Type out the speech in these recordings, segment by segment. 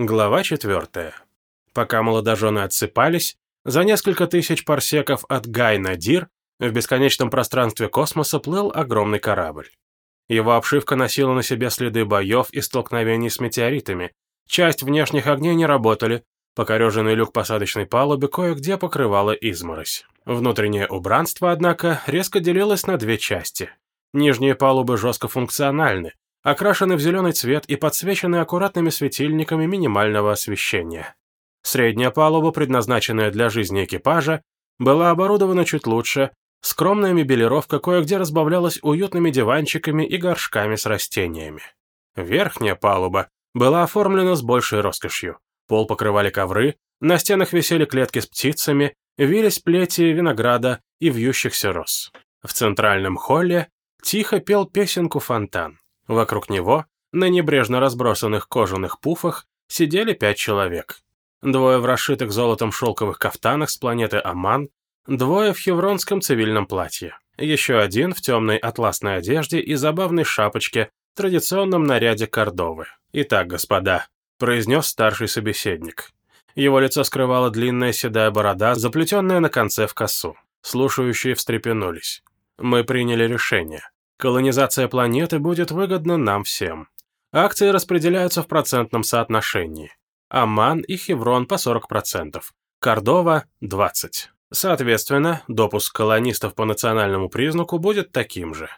Глава 4. Пока молодожены отсыпались, за несколько тысяч парсеков от Гай-Надир в бесконечном пространстве космоса плыл огромный корабль. Его обшивка носила на себе следы боев и столкновений с метеоритами. Часть внешних огней не работали, покореженный люк посадочной палубы кое-где покрывала изморозь. Внутреннее убранство, однако, резко делилось на две части. Нижние палубы жестко функциональны, окрашены в зеленый цвет и подсвечены аккуратными светильниками минимального освещения. Средняя палуба, предназначенная для жизни экипажа, была оборудована чуть лучше, скромная мебелировка кое-где разбавлялась уютными диванчиками и горшками с растениями. Верхняя палуба была оформлена с большей роскошью. Пол покрывали ковры, на стенах висели клетки с птицами, вились плети винограда и вьющихся роз. В центральном холле тихо пел песенку фонтан. Вокруг него, на небрежно разбросанных кожаных пуфах, сидели пять человек. Двое в расшитых золотом шелковых кафтанах с планеты Аман, двое в хевронском цивильном платье. Еще один в темной атласной одежде и забавной шапочке, традиционном наряде Кордовы. «Итак, господа», — произнес старший собеседник. Его лицо скрывала длинная седая борода, заплетенная на конце в косу. Слушающие встрепенулись. «Мы приняли решение. Колонизация планеты будет выгодна нам всем. Акции распределяются в процентном соотношении. Аман и Хеврон по 40%, Кордова – 20%. Соответственно, допуск колонистов по национальному признаку будет таким же.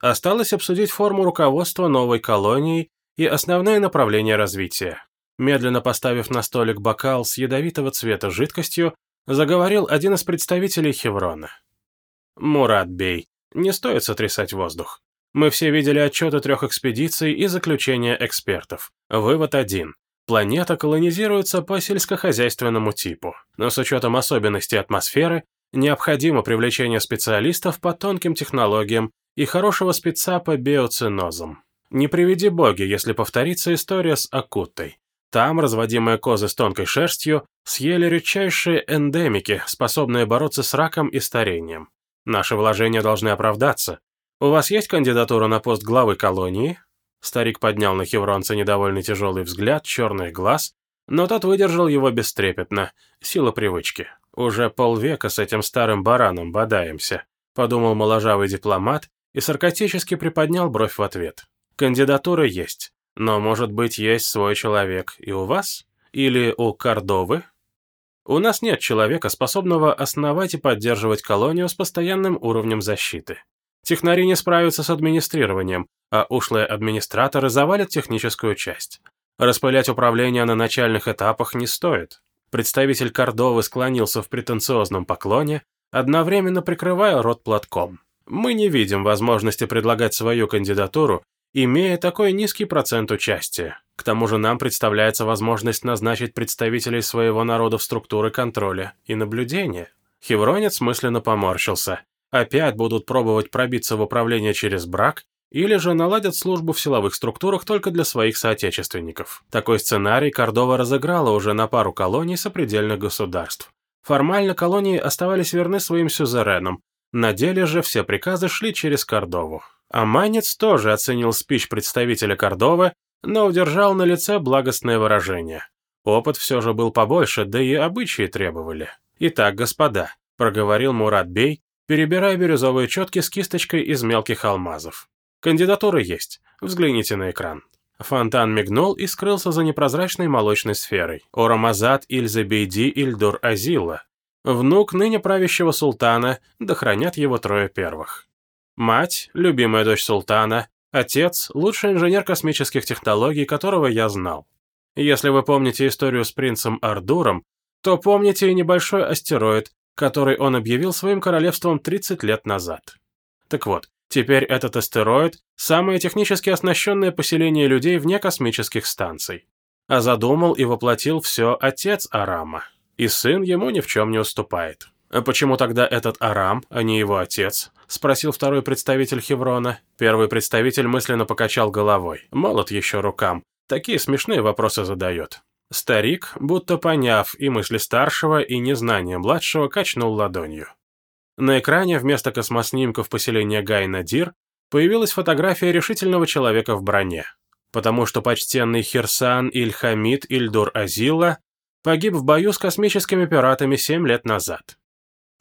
Осталось обсудить форму руководства новой колонией и основные направления развития. Медленно поставив на столик бокал с ядовитого цвета жидкостью, заговорил один из представителей Хеврона. «Мурат Бей, не стоит сотрясать воздух. Мы все видели отчеты трех экспедиций и заключения экспертов. Вывод один. Планета колонизируется по сельскохозяйственному типу, но с учетом особенностей атмосферы необходимо привлечение специалистов по тонким технологиям и хорошего спеца по биоцинозам. Не приведи боги, если повторится история с Акуттой. Там разводимые козы с тонкой шерстью съели редчайшие эндемики, способные бороться с раком и старением. Наши вложения должны оправдаться. У вас есть кандидатура на пост главы колонии?» Старик поднял на Хевронца недовольный тяжелый взгляд, черный глаз, но тот выдержал его бестрепетно. Сила привычки. «Уже полвека с этим старым бараном бодаемся», — подумал моложавый дипломат и саркастически приподнял бровь в ответ. «Кандидатура есть, но, может быть, есть свой человек и у вас? Или у Кордовы?» У нас нет человека, способного основать и поддерживать колонию с постоянным уровнем защиты. Технари не справятся с администрированием, а ушлые администраторы завалят техническую часть. Распылять управление на начальных этапах не стоит. Представитель Кордовы склонился в претенциозном поклоне, одновременно прикрывая рот платком. Мы не видим возможности предлагать свою кандидатуру, имея такой низкий процент участия. К тому же нам представляется возможность назначить представителей своего народа в структуры контроля и наблюдения. Хевронец мысленно поморщился. Опять будут пробовать пробиться в управление через брак, или же наладят службу в силовых структурах только для своих соотечественников. Такой сценарий Кордова разыграла уже на пару колоний сопредельных государств. Формально колонии оставались верны своим сюзеренам, на деле же все приказы шли через Кордову. Аманец тоже оценил спич представителя Кордовы, но удержал на лице благостное выражение. Опыт все же был побольше, да и обычаи требовали. «Итак, господа», — проговорил Мурат Бей, перебирая бирюзовые четки с кисточкой из мелких алмазов. «Кандидатуры есть. Взгляните на экран». Фонтан мигнул и скрылся за непрозрачной молочной сферой. Орамазат Ильзабейди Ильдур Азила. Внук ныне правящего султана, да хранят его трое первых. Мать, любимая дочь султана, Отец – лучший инженер космических технологий, которого я знал. Если вы помните историю с принцем Ардуром, то помните и небольшой астероид, который он объявил своим королевством 30 лет назад. Так вот, теперь этот астероид – самое технически оснащенное поселение людей вне космических станций. А задумал и воплотил все отец Арама. И сын ему ни в чем не уступает. «А почему тогда этот Арам, а не его отец?» — спросил второй представитель Хеврона. Первый представитель мысленно покачал головой. Молод еще рукам. Такие смешные вопросы задает. Старик, будто поняв и мысли старшего, и незнание младшего, качнул ладонью. На экране вместо космоснимков поселения Гай-Надир появилась фотография решительного человека в броне. потому что почтенный Хирсан Иль-Хамид Ильдур-Азила погиб в бою с космическими пиратами семь лет назад.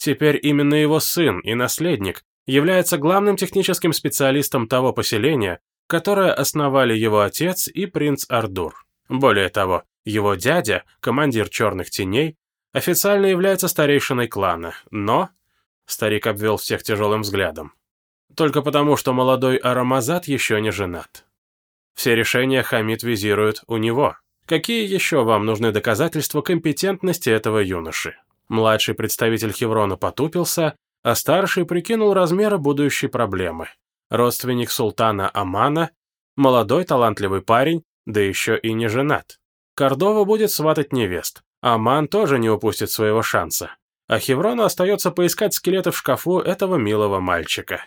Теперь именно его сын и наследник является главным техническим специалистом того поселения, которое основали его отец и принц Ардур. Более того, его дядя, командир Черных Теней, официально является старейшиной клана, но... Старик обвел всех тяжелым взглядом. Только потому, что молодой Арамазат еще не женат. Все решения Хамид визирует у него. Какие еще вам нужны доказательства компетентности этого юноши? Младший представитель Хеврона потупился, а старший прикинул размеры будущей проблемы. Родственник султана Амана, молодой талантливый парень, да еще и не женат. Кордова будет сватать невест. Аман тоже не упустит своего шанса. А Хеврону остается поискать скелеты в шкафу этого милого мальчика.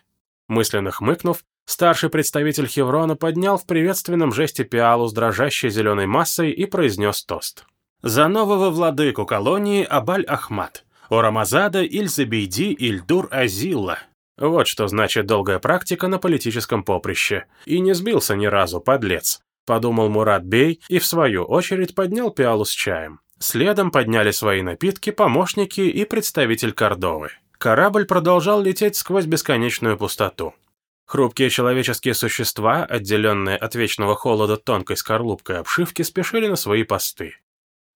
Мысленно хмыкнув, старший представитель Хеврона поднял в приветственном жесте пиалу с дрожащей зеленой массой и произнес тост. «За нового владыку колонии Абаль-Ахмад, Орамазада Иль-Забейди Ильдур-Азилла». Вот что значит долгая практика на политическом поприще. И не сбился ни разу, подлец. Подумал Мурат Бей и, в свою очередь, поднял пиалу с чаем. Следом подняли свои напитки помощники и представитель Кордовы. Корабль продолжал лететь сквозь бесконечную пустоту. Хрупкие человеческие существа, отделенные от вечного холода тонкой скорлупкой обшивки, спешили на свои посты.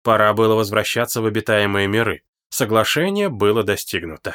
Пора было возвращаться в обитаемые миры. Соглашение было достигнуто.